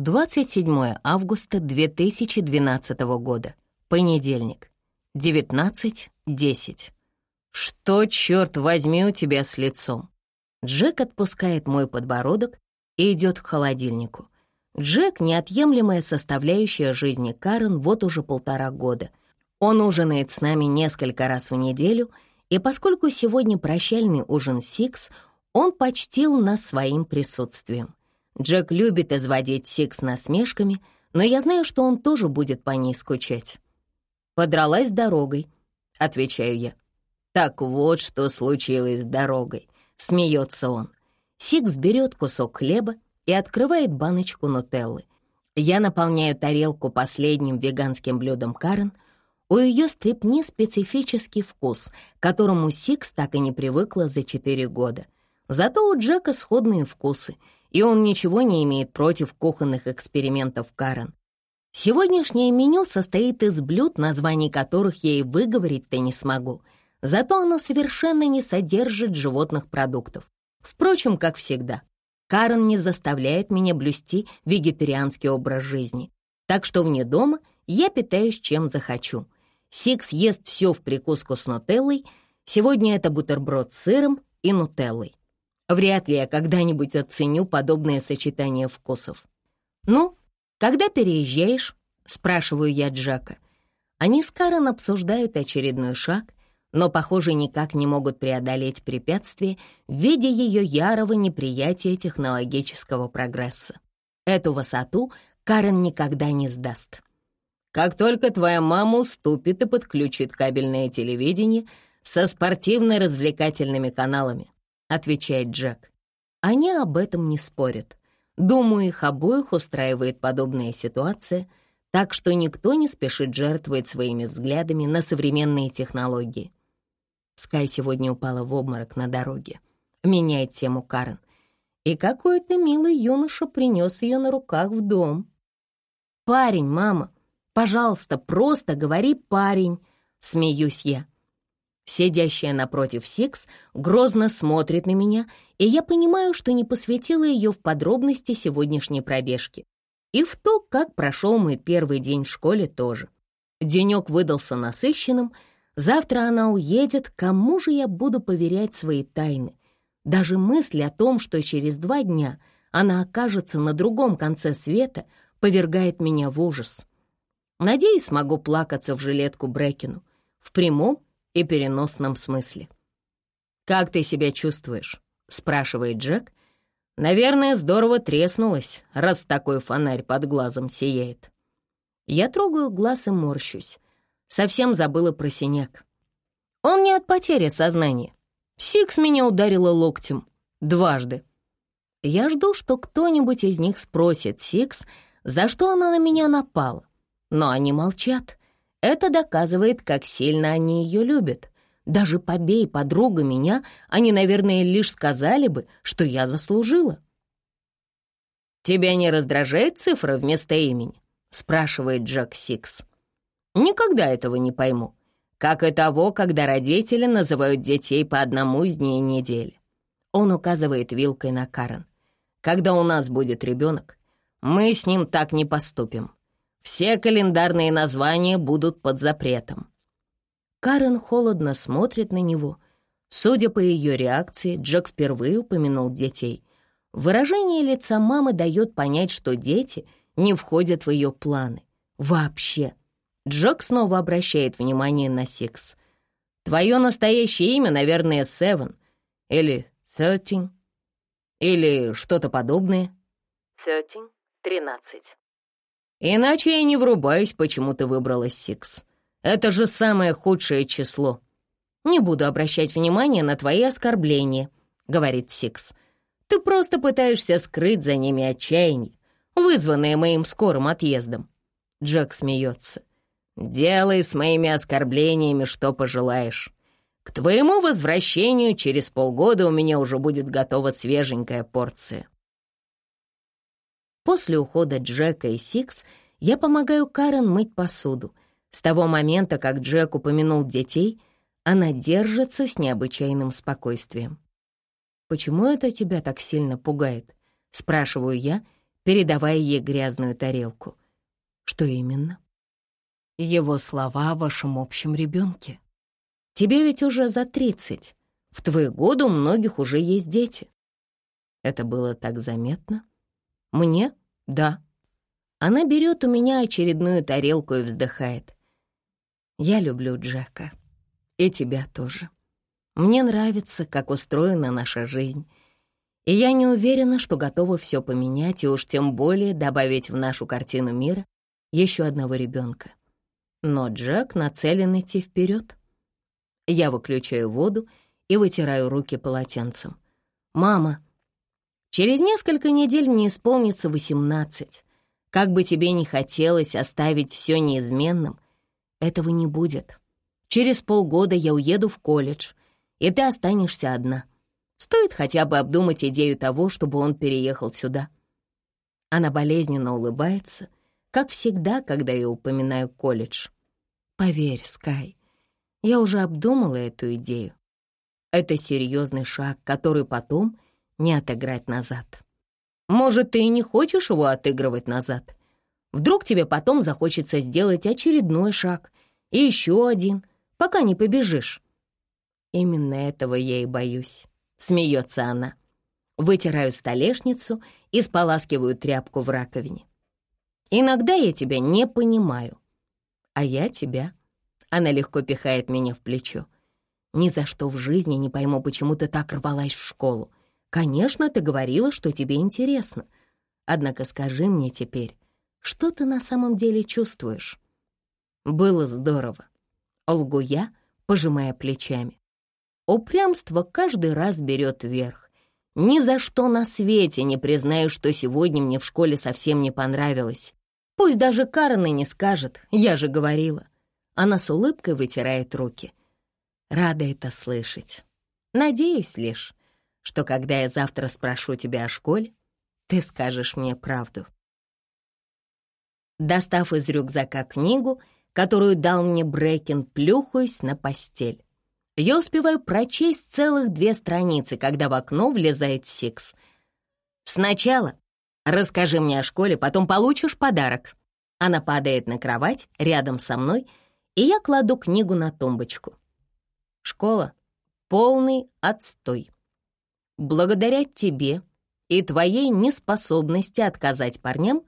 27 августа 2012 года. Понедельник. 19.10. Что, черт возьми, у тебя с лицом? Джек отпускает мой подбородок и идет к холодильнику. Джек — неотъемлемая составляющая жизни Карен вот уже полтора года. Он ужинает с нами несколько раз в неделю, и поскольку сегодня прощальный ужин Сикс, он почтил нас своим присутствием. Джек любит изводить Сикс насмешками, но я знаю, что он тоже будет по ней скучать. «Подралась с дорогой», — отвечаю я. «Так вот, что случилось с дорогой», — смеется он. Сикс берет кусок хлеба и открывает баночку нутеллы. Я наполняю тарелку последним веганским блюдом Карен. У ее стрипни специфический вкус, к которому Сикс так и не привыкла за четыре года. Зато у Джека сходные вкусы — и он ничего не имеет против кухонных экспериментов Карен. Сегодняшнее меню состоит из блюд, названий которых я и выговорить-то не смогу. Зато оно совершенно не содержит животных продуктов. Впрочем, как всегда, Карен не заставляет меня блюсти вегетарианский образ жизни. Так что вне дома я питаюсь чем захочу. Сикс ест все в прикуску с нутеллой. Сегодня это бутерброд с сыром и нутеллой. Вряд ли я когда-нибудь оценю подобное сочетание вкусов. «Ну, когда переезжаешь?» — спрашиваю я Джака. Они с Карен обсуждают очередной шаг, но, похоже, никак не могут преодолеть препятствие в виде ее ярого неприятия технологического прогресса. Эту высоту Карен никогда не сдаст. Как только твоя мама уступит и подключит кабельное телевидение со спортивно-развлекательными каналами, отвечает Джек. Они об этом не спорят. Думаю, их обоих устраивает подобная ситуация, так что никто не спешит жертвовать своими взглядами на современные технологии. Скай сегодня упала в обморок на дороге. Меняет тему Карен. И какой-то милый юноша принес ее на руках в дом. «Парень, мама, пожалуйста, просто говори «парень», — смеюсь я. Сидящая напротив Сикс грозно смотрит на меня, и я понимаю, что не посвятила ее в подробности сегодняшней пробежки. И в то, как прошел мой первый день в школе тоже. Денек выдался насыщенным, завтра она уедет, кому же я буду поверять свои тайны? Даже мысль о том, что через два дня она окажется на другом конце света, повергает меня в ужас. Надеюсь, смогу плакаться в жилетку Брекину. В прямом и переносном смысле. «Как ты себя чувствуешь?» — спрашивает Джек. «Наверное, здорово треснулась, раз такой фонарь под глазом сияет». Я трогаю глаз и морщусь. Совсем забыла про синяк. Он не от потери сознания. Сикс меня ударила локтем. Дважды. Я жду, что кто-нибудь из них спросит Сикс, за что она на меня напала. Но они молчат. Это доказывает, как сильно они ее любят. Даже побей подруга меня, они, наверное, лишь сказали бы, что я заслужила. «Тебя не раздражает цифра вместо имени?» — спрашивает Джек Сикс. «Никогда этого не пойму. Как и того, когда родители называют детей по одному из дней недели». Он указывает вилкой на Карен. «Когда у нас будет ребенок, мы с ним так не поступим. Все календарные названия будут под запретом». Карен холодно смотрит на него. Судя по ее реакции, Джек впервые упомянул детей. Выражение лица мамы дает понять, что дети не входят в ее планы. Вообще. Джек снова обращает внимание на Сикс. «Твое настоящее имя, наверное, Севен. Или Thirteen. Или что-то подобное». Thirteen — тринадцать. Иначе я не врубаюсь, почему ты выбрала Сикс. Это же самое худшее число. Не буду обращать внимания на твои оскорбления, говорит Сикс. Ты просто пытаешься скрыть за ними отчаяние, вызванное моим скорым отъездом. Джек смеется. Делай с моими оскорблениями, что пожелаешь. К твоему возвращению через полгода у меня уже будет готова свеженькая порция. После ухода Джека и Сикс я помогаю Карен мыть посуду. С того момента, как Джек упомянул детей, она держится с необычайным спокойствием. «Почему это тебя так сильно пугает?» — спрашиваю я, передавая ей грязную тарелку. Что именно? Его слова о вашем общем ребенке. Тебе ведь уже за тридцать. В твои годы у многих уже есть дети. Это было так заметно. Мне? Да. Она берет у меня очередную тарелку и вздыхает. Я люблю Джека. И тебя тоже. Мне нравится, как устроена наша жизнь. И я не уверена, что готова все поменять и уж тем более добавить в нашу картину мира еще одного ребенка. Но Джек нацелен идти вперед. Я выключаю воду и вытираю руки полотенцем. «Мама, через несколько недель мне исполнится восемнадцать. Как бы тебе ни хотелось оставить все неизменным, этого не будет. Через полгода я уеду в колледж, и ты останешься одна. Стоит хотя бы обдумать идею того, чтобы он переехал сюда». Она болезненно улыбается, как всегда, когда я упоминаю колледж. «Поверь, Скай, я уже обдумала эту идею. Это серьезный шаг, который потом не отыграть назад. Может, ты и не хочешь его отыгрывать назад? Вдруг тебе потом захочется сделать очередной шаг и еще один, пока не побежишь. Именно этого я и боюсь, смеется она. Вытираю столешницу и споласкиваю тряпку в раковине. Иногда я тебя не понимаю, а я тебя. Она легко пихает меня в плечо. Ни за что в жизни не пойму, почему ты так рвалась в школу. Конечно, ты говорила, что тебе интересно. Однако скажи мне теперь, что ты на самом деле чувствуешь? Было здорово. Лгу я, пожимая плечами. Упрямство каждый раз берет вверх. Ни за что на свете не признаю, что сегодня мне в школе совсем не понравилось. Пусть даже Карен и не скажет, я же говорила. Она с улыбкой вытирает руки. Рада это слышать. Надеюсь лишь, что когда я завтра спрошу тебя о школе, ты скажешь мне правду. Достав из рюкзака книгу, которую дал мне Брекин, плюхаюсь на постель. Я успеваю прочесть целых две страницы, когда в окно влезает Сикс. «Сначала расскажи мне о школе, потом получишь подарок». Она падает на кровать рядом со мной, и я кладу книгу на тумбочку. Школа — полный отстой. Благодаря тебе и твоей неспособности отказать парням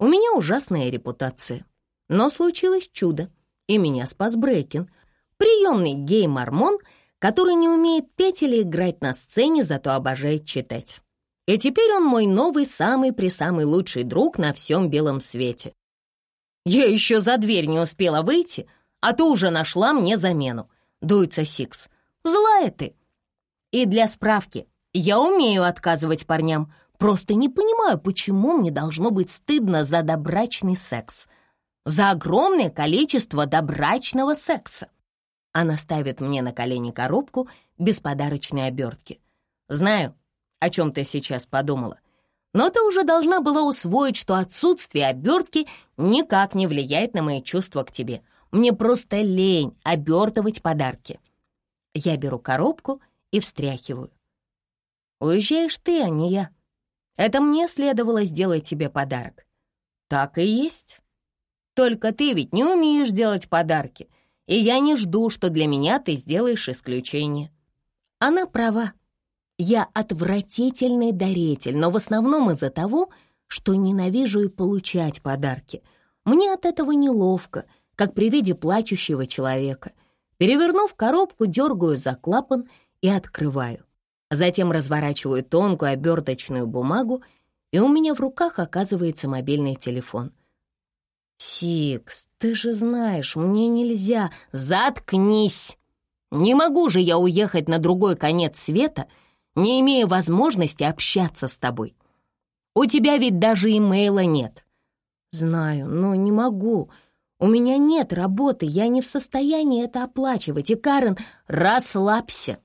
у меня ужасная репутация. Но случилось чудо, и меня спас Брейкин, приемный гей-мормон, который не умеет петь или играть на сцене, зато обожает читать. И теперь он мой новый самый-присамый лучший друг на всем белом свете. Я еще за дверь не успела выйти, а ты уже нашла мне замену. Дуется Сикс. Злая ты. И для справки, я умею отказывать парням. Просто не понимаю, почему мне должно быть стыдно за добрачный секс. За огромное количество добрачного секса. Она ставит мне на колени коробку без подарочной обертки. Знаю, о чем ты сейчас подумала. Но ты уже должна была усвоить, что отсутствие обертки никак не влияет на мои чувства к тебе. Мне просто лень обертывать подарки. Я беру коробку и встряхиваю. Уезжаешь ты, а не я. Это мне следовало сделать тебе подарок. Так и есть. Только ты ведь не умеешь делать подарки, и я не жду, что для меня ты сделаешь исключение. Она права. Я отвратительный даритель, но в основном из-за того, что ненавижу и получать подарки. Мне от этого неловко, как при виде плачущего человека. Перевернув коробку, дергаю за клапан и открываю. Затем разворачиваю тонкую оберточную бумагу, и у меня в руках оказывается мобильный телефон. «Сикс, ты же знаешь, мне нельзя...» «Заткнись! Не могу же я уехать на другой конец света, не имея возможности общаться с тобой. У тебя ведь даже имейла нет». «Знаю, но не могу. У меня нет работы, я не в состоянии это оплачивать. И, Карен, расслабься.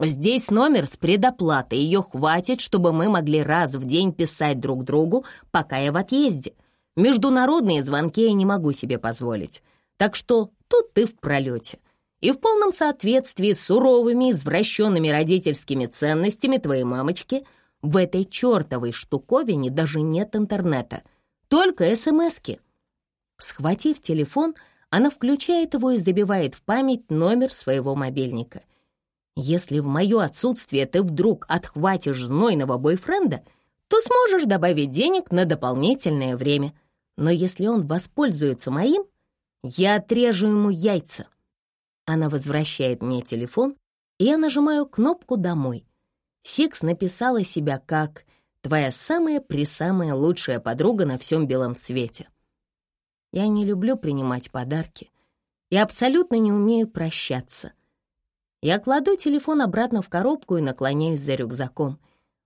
Здесь номер с предоплатой, ее хватит, чтобы мы могли раз в день писать друг другу, пока я в отъезде. Международные звонки я не могу себе позволить. Так что тут ты в пролете. И в полном соответствии с суровыми, извращенными родительскими ценностями твоей мамочки В этой чертовой штуковине даже нет интернета, только СМСки. Схватив телефон, она включает его и забивает в память номер своего мобильника. Если в мое отсутствие ты вдруг отхватишь знойного бойфренда, то сможешь добавить денег на дополнительное время. Но если он воспользуется моим, я отрежу ему яйца. Она возвращает мне телефон, и я нажимаю кнопку «Домой». Сикс написала себя как «Твоя самая-пресамая лучшая подруга на всем белом свете». Я не люблю принимать подарки и абсолютно не умею прощаться. Я кладу телефон обратно в коробку и наклоняюсь за рюкзаком.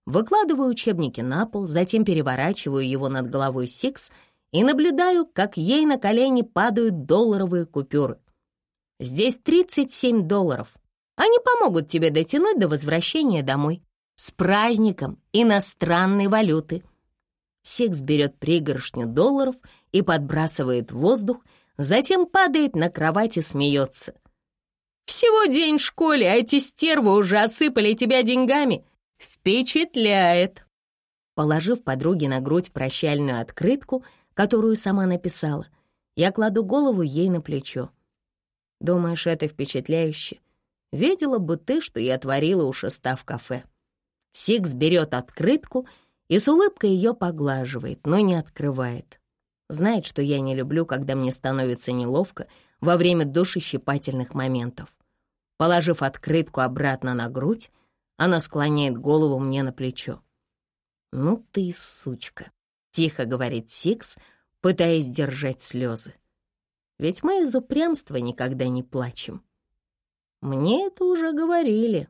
Выкладываю учебники на пол, затем переворачиваю его над головой Сикс и наблюдаю, как ей на колени падают долларовые купюры. Здесь 37 долларов. Они помогут тебе дотянуть до возвращения домой. С праздником иностранной валюты. Сикс берет пригоршню долларов и подбрасывает в воздух, затем падает на кровать и смеется. «Всего день в школе, а эти стервы уже осыпали тебя деньгами. Впечатляет!» Положив подруге на грудь прощальную открытку, которую сама написала, я кладу голову ей на плечо. «Думаешь, это впечатляюще? Видела бы ты, что я творила у шеста в кафе». Сикс берет открытку и с улыбкой ее поглаживает, но не открывает. Знает, что я не люблю, когда мне становится неловко во время душещипательных моментов. Положив открытку обратно на грудь, она склоняет голову мне на плечо. «Ну ты сучка», — тихо говорит Сикс, пытаясь держать слезы. «Ведь мы из упрямства никогда не плачем». «Мне это уже говорили»,